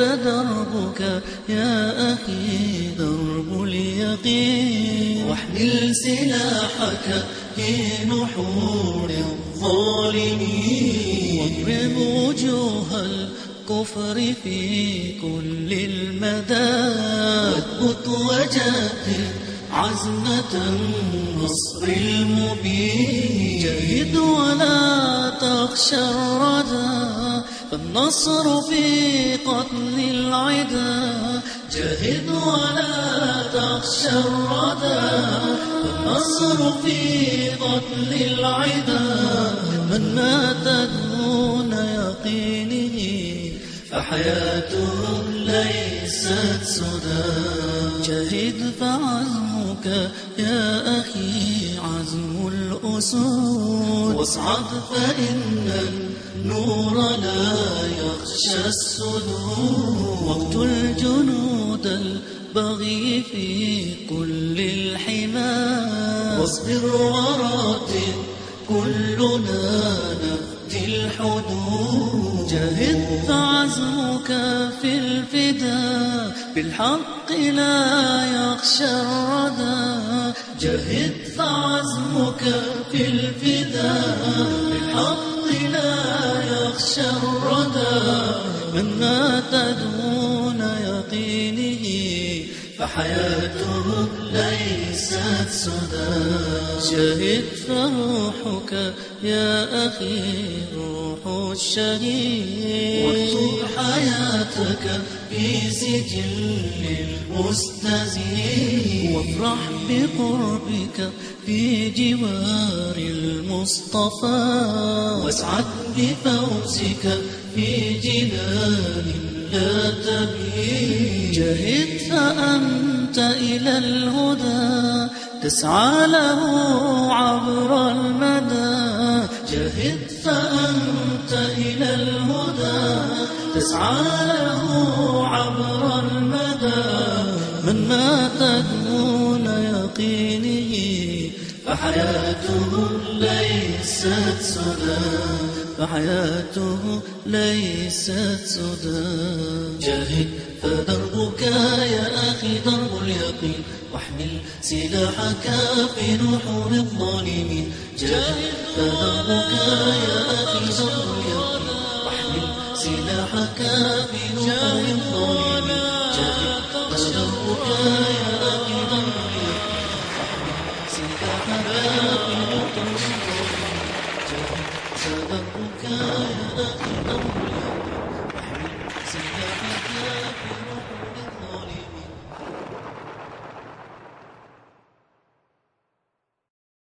فدربك يا أخي درب اليقين. واحمل سلاحك في نحور الظالمين. واضرب وجوه الكفر في كل المدى. واثبت وجاهد عزمة النصر المبين. جاهد ولا تخشى الردى فالنصر في قتل العدا. جاهد ولا تخشى الردى. فالنصر في قتل العدا. من مات دون يقينه فحياته ليست سدى. جاهد فعزمك يا أخي عزم الأسود واصعد فإن النور لا يخشى الصدور واقتل جنود البغي في كل الحمى واصبر وراتب كلنا نفدي الحدود. جاهد فعزمك في الفداء بالحق لا يخشى الردى جاهد فعزمك في الفداء بالحق لا يخشى الردى من مات دون فحياته ليست سدى شهد فروحك يا أخي روح الشهيد. واكتب حياتك في سجل المستزيد وافرح بقربك في جوار المصطفى. واسعد بفوزك في جنان لا تبين جهد فأنت إلى الهدى تسعى له عبر المدى. جهد فأنت إلى الهدى تسعى له عبر المدى. من مات دون يقينه فحياته ليست سدى فحياته ليست سدى جاهد فدربك يا أخي درب اليقين. واحمل سلاحك في نحور الظالمين. جاهد فدربك يا أخي درب اليقين. واحمل سلاحك في نحور الظالمين. جاهد فدربك يا أخي فدربك يا درب اليقين واحمل سلاحك في